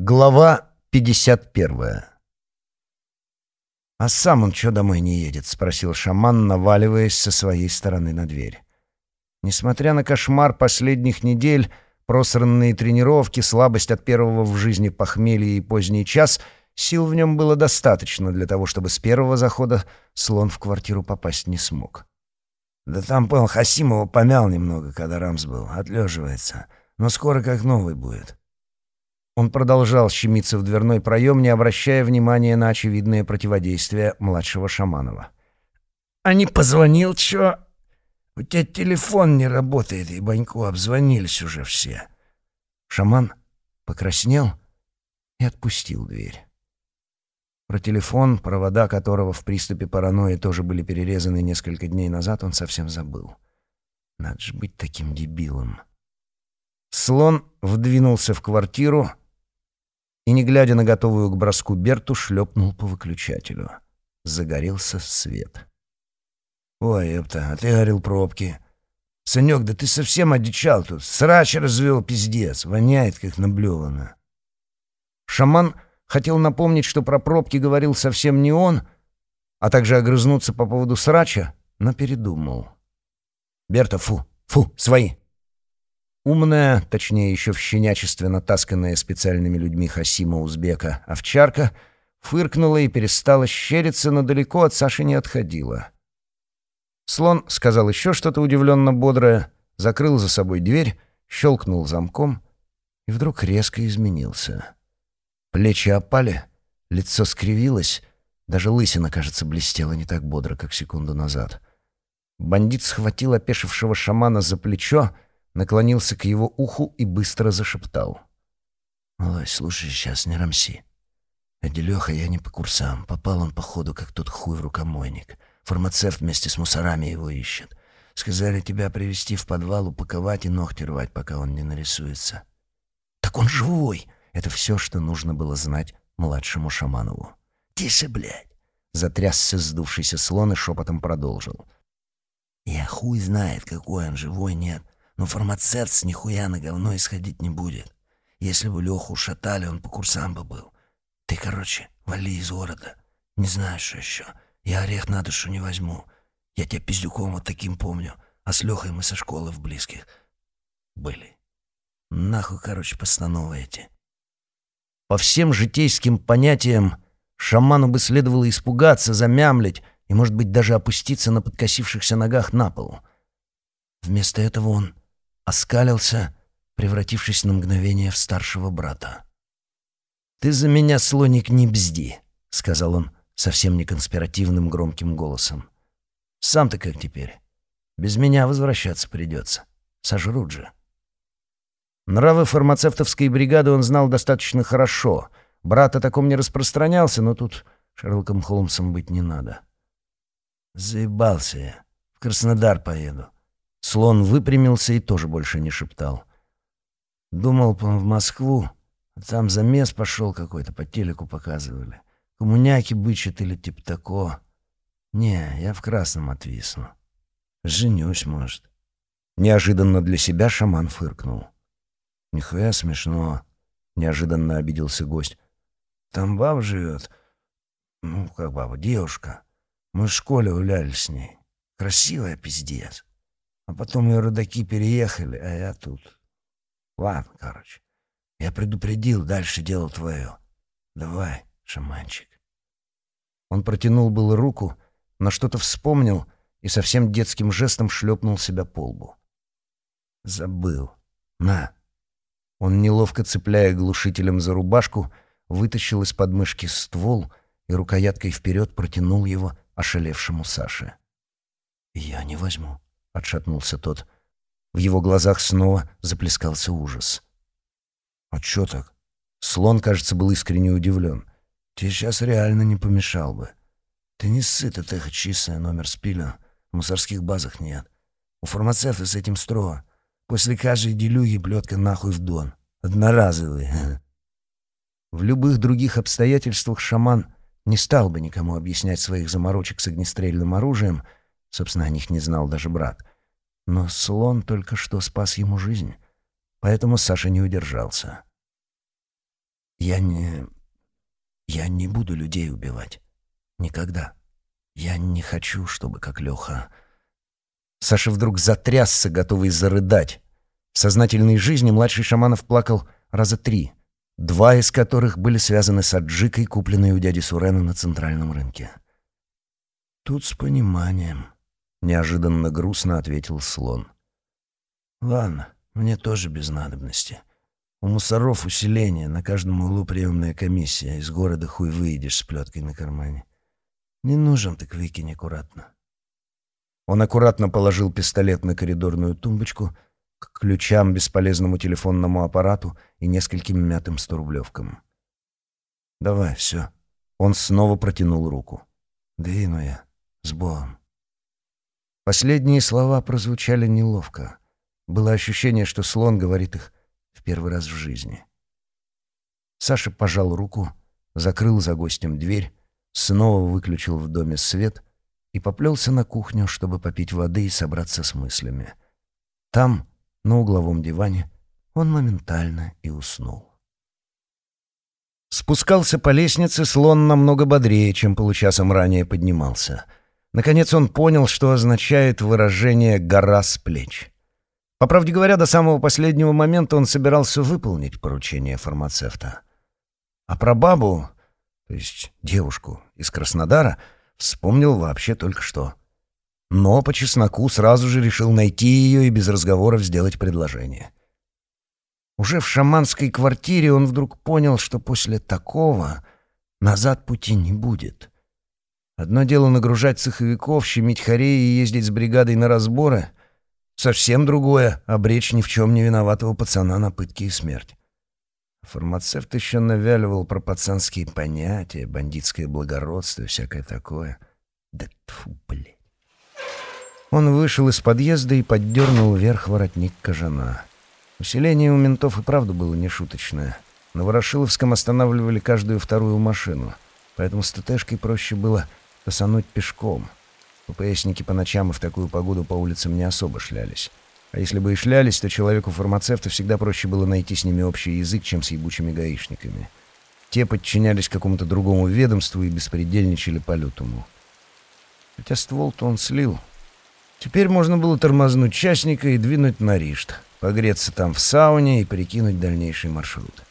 Глава 51 «А сам он что домой не едет?» — спросил шаман, наваливаясь со своей стороны на дверь. Несмотря на кошмар последних недель, просранные тренировки, слабость от первого в жизни похмелья и поздний час, сил в нем было достаточно для того, чтобы с первого захода слон в квартиру попасть не смог. «Да там, понял, Хасимова помял немного, когда Рамс был, отлеживается, но скоро как новый будет». Он продолжал щемиться в дверной проем, не обращая внимания на очевидное противодействие младшего Шаманова. «А не позвонил, чё? У тебя телефон не работает, и Баньку обзвонились уже все». Шаман покраснел и отпустил дверь. Про телефон, провода которого в приступе паранойи тоже были перерезаны несколько дней назад, он совсем забыл. Надо же быть таким дебилом. Слон вдвинулся в квартиру, и, не глядя на готовую к броску Берту, шлепнул по выключателю. Загорелся свет. «Ой, ёпта, а ты горел пробки. Санек, да ты совсем одичал тут. Срач развел, пиздец. Воняет, как наблевано». Шаман хотел напомнить, что про пробки говорил совсем не он, а также огрызнуться по поводу срача, но передумал. «Берта, фу, фу, свои!» Умная, точнее еще в щенячестве натасканная специальными людьми Хасима Узбека овчарка, фыркнула и перестала щериться, но далеко от Саши не отходила. Слон сказал еще что-то удивленно бодрое, закрыл за собой дверь, щелкнул замком и вдруг резко изменился. Плечи опали, лицо скривилось, даже лысина, кажется, блестела не так бодро, как секунду назад. Бандит схватил опешившего шамана за плечо, наклонился к его уху и быстро зашептал. «Малой, слушай, сейчас не рамси. Эдди Леха я не по курсам. Попал он, походу, как тот хуй в рукомойник. Фармацевт вместе с мусорами его ищет. Сказали тебя привести в подвал, упаковать и ногти рвать, пока он не нарисуется». «Так он живой!» Это все, что нужно было знать младшему Шаманову. «Тише, блядь!» Затрясся сдувшийся слон и шепотом продолжил. «Я хуй знает, какой он, живой нет. Но фармацевт с нихуя на говно исходить не будет. Если бы Леху шатали, он по курсам бы был. Ты, короче, вали из города. Не знаю, что еще. Я орех на душу не возьму. Я тебя пиздюком вот таким помню. А с Лехой мы со школы в близких были. Нахуй, короче, постановы эти. По всем житейским понятиям шаману бы следовало испугаться, замямлить и, может быть, даже опуститься на подкосившихся ногах на пол. Вместо этого он оскалился, превратившись на мгновение в старшего брата. «Ты за меня, слоник, не бзди», — сказал он совсем не конспиративным громким голосом. «Сам ты как теперь? Без меня возвращаться придется. Сожрут же». Нравы фармацевтовской бригады он знал достаточно хорошо. Брат о таком не распространялся, но тут Шерлоком Холмсом быть не надо. «Заебался я. В Краснодар поеду. Слон выпрямился и тоже больше не шептал. Думал, в Москву, там замес пошел какой-то, по телеку показывали. Коммуняки бычат или типа тако. Не, я в красном отвисну. Женюсь, может. Неожиданно для себя шаман фыркнул. Нихуя смешно. Неожиданно обиделся гость. Там баба живет. Ну, как баба, девушка. Мы в школе гуляли с ней. Красивая пиздец. А потом ее родаки переехали, а я тут. Ладно, короче. Я предупредил, дальше дело твое. Давай, шаманчик. Он протянул было руку, но что-то вспомнил и совсем детским жестом шлепнул себя по лбу. Забыл. На. Он, неловко цепляя глушителем за рубашку, вытащил из подмышки ствол и рукояткой вперед протянул его ошалевшему Саше. «Я не возьму», — отшатнулся тот. В его глазах снова заплескался ужас. «А чё так?» Слон, кажется, был искренне удивлен. «Тебе сейчас реально не помешал бы. Ты не сыт от эхо чистое, номер спилен. В мусорских базах нет. У фармацевта с этим строго. После каждой делюги плетка нахуй в дон. Одноразовый. В любых других обстоятельствах шаман не стал бы никому объяснять своих заморочек с огнестрельным оружием — Собственно, о них не знал даже брат. Но слон только что спас ему жизнь, поэтому Саша не удержался. Я не... Я не буду людей убивать. Никогда. Я не хочу, чтобы как Леха... Саша вдруг затрясся, готовый зарыдать. В сознательной жизни младший Шаманов плакал раза три, два из которых были связаны с аджикой, купленной у дяди Сурена на центральном рынке. «Тут с пониманием», — неожиданно грустно ответил слон. «Ладно, мне тоже без надобности. У мусоров усиление, на каждом углу приемная комиссия. Из города хуй выйдешь с плеткой на кармане. Не нужен, так выкинь аккуратно». Он аккуратно положил пистолет на коридорную тумбочку к ключам, бесполезному телефонному аппарату и нескольким мятым сторублевкам. «Давай, все». Он снова протянул руку. «Двину я. С Богом». Последние слова прозвучали неловко. Было ощущение, что слон говорит их в первый раз в жизни. Саша пожал руку, закрыл за гостем дверь, снова выключил в доме свет и поплелся на кухню, чтобы попить воды и собраться с мыслями. Там, на угловом диване, он моментально и уснул. Спускался по лестнице слон намного бодрее, чем получасом ранее поднимался. Наконец он понял, что означает выражение «гора с плеч». По правде говоря, до самого последнего момента он собирался выполнить поручение фармацевта. А про бабу, то есть девушку из Краснодара, вспомнил вообще только что. Но по чесноку сразу же решил найти ее и без разговоров сделать предложение. Уже в шаманской квартире он вдруг понял, что после такого назад пути не будет. Одно дело нагружать цеховиков, щемить хорей и ездить с бригадой на разборы — Совсем другое — обречь ни в чем не виноватого пацана на пытки и смерть. Фармацевт еще навяливал про пацанские понятия, бандитское благородство и всякое такое. Да тьфу, блядь. Он вышел из подъезда и поддернул вверх воротник кожана. Усиление у ментов и правда было нешуточное. На Ворошиловском останавливали каждую вторую машину, поэтому с ТТшкой проще было косануть пешком — ППСники по ночам и в такую погоду по улицам не особо шлялись. А если бы и шлялись, то человеку-фармацевту всегда проще было найти с ними общий язык, чем с ебучими гаишниками. Те подчинялись какому-то другому ведомству и беспредельничали по лютому. Хотя ствол-то он слил. Теперь можно было тормознуть частника и двинуть на Ришт, погреться там в сауне и прикинуть дальнейший маршрут.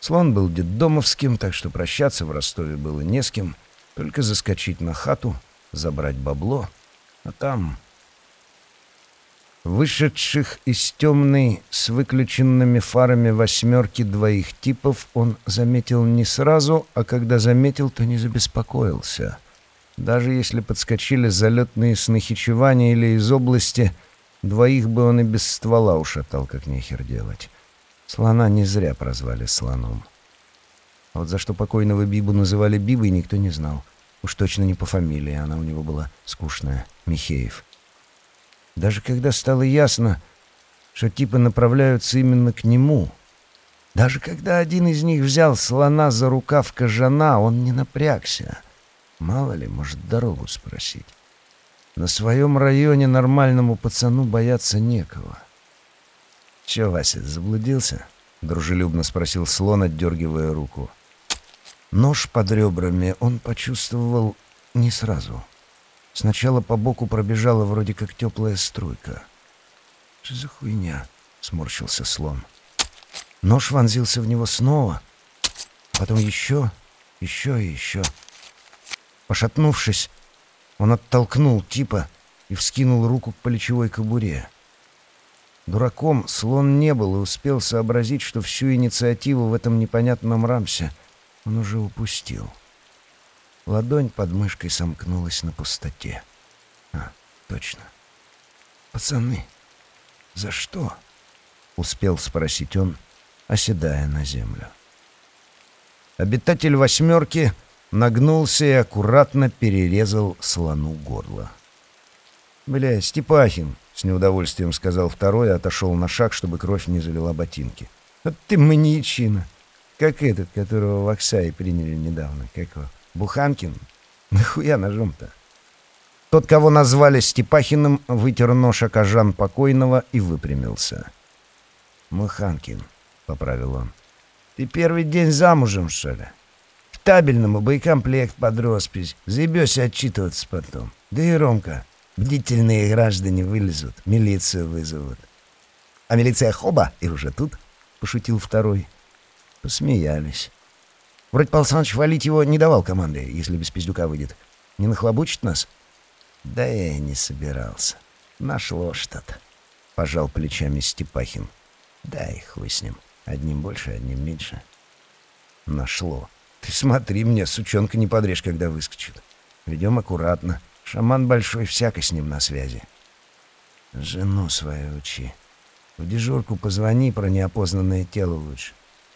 Слон был детдомовским, так что прощаться в Ростове было не с кем, только заскочить на хату — забрать бабло, а там... Вышедших из темной с выключенными фарами восьмерки двоих типов он заметил не сразу, а когда заметил, то не забеспокоился. Даже если подскочили залетные с Нахичевани или из области, двоих бы он и без ствола ушатал, как нехер делать. Слона не зря прозвали слоном. А вот за что покойного Бибу называли Бибой, никто не знал. Уж точно не по фамилии, она у него была скучная, Михеев. Даже когда стало ясно, что типы направляются именно к нему, даже когда один из них взял слона за рукав кожана, он не напрягся. Мало ли, может, дорогу спросить. На своем районе нормальному пацану бояться некого. «Чё, Вася, заблудился?» — дружелюбно спросил слон, отдергивая руку. — Нож под ребрами он почувствовал не сразу. Сначала по боку пробежала вроде как теплая струйка. «Что за хуйня?» — сморщился слон. Нож вонзился в него снова, потом еще, еще и еще. Пошатнувшись, он оттолкнул типа и вскинул руку к плечевой кобуре. Дураком слон не был и успел сообразить, что всю инициативу в этом непонятном рамсе — он уже упустил. Ладонь под мышкой сомкнулась на пустоте. А, точно. «Пацаны, за что?» — успел спросить он, оседая на землю. Обитатель «восьмерки» нагнулся и аккуратно перерезал слону горло. «Бля, Степахин!» — с неудовольствием сказал второй и отошел на шаг, чтобы кровь не залила ботинки. «Вот ты маньячина!» Как этот, которого в Оксае приняли недавно. Как его? Буханкин? Нахуя ножом-то? Тот, кого назвали Степахиным, вытер нож о кожан покойного и выпрямился. «Муханкин», — поправил он. Ты первый день замужем, что ли? К табельному боекомплект под роспись. Заебешься отчитываться потом. Да и Ромка, бдительные граждане вылезут, милицию вызовут. А милиция хоба, и уже тут, — пошутил второй. Посмеялись. Вроде Павел Александрович валить его не давал команды, если без пиздюка выйдет. Не нахлобучит нас? Да я и не собирался. Нашло что-то. Пожал плечами Степахин. Да и хуй с ним. Одним больше, одним меньше. Нашло. Ты смотри мне, сучонка не подрежь, когда выскочит. Ведем аккуратно. Шаман большой, всяко с ним на связи. Жену свою учи. В дежурку позвони про неопознанное тело лучше.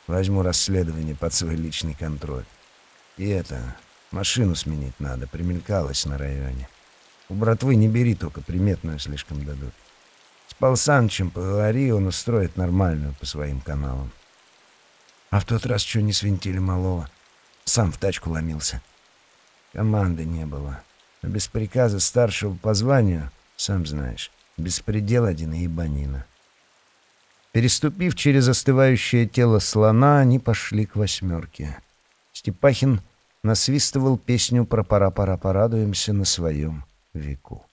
Возьму расследование под свой личный контроль. И это, машину сменить надо, примелькалась на районе. У братвы не бери только, приметную слишком дадут. С Пал Санычем поговори, он устроит нормальную по своим каналам. А в тот раз что не свинтили малого? Сам в тачку ломился. Команды не было. А без приказа старшего по званию, сам знаешь, беспредел один и ебанина. Переступив через остывающее тело слона, они пошли к восьмерке. Степахин насвистывал песню про «Пора-пора порадуемся» на своем веку.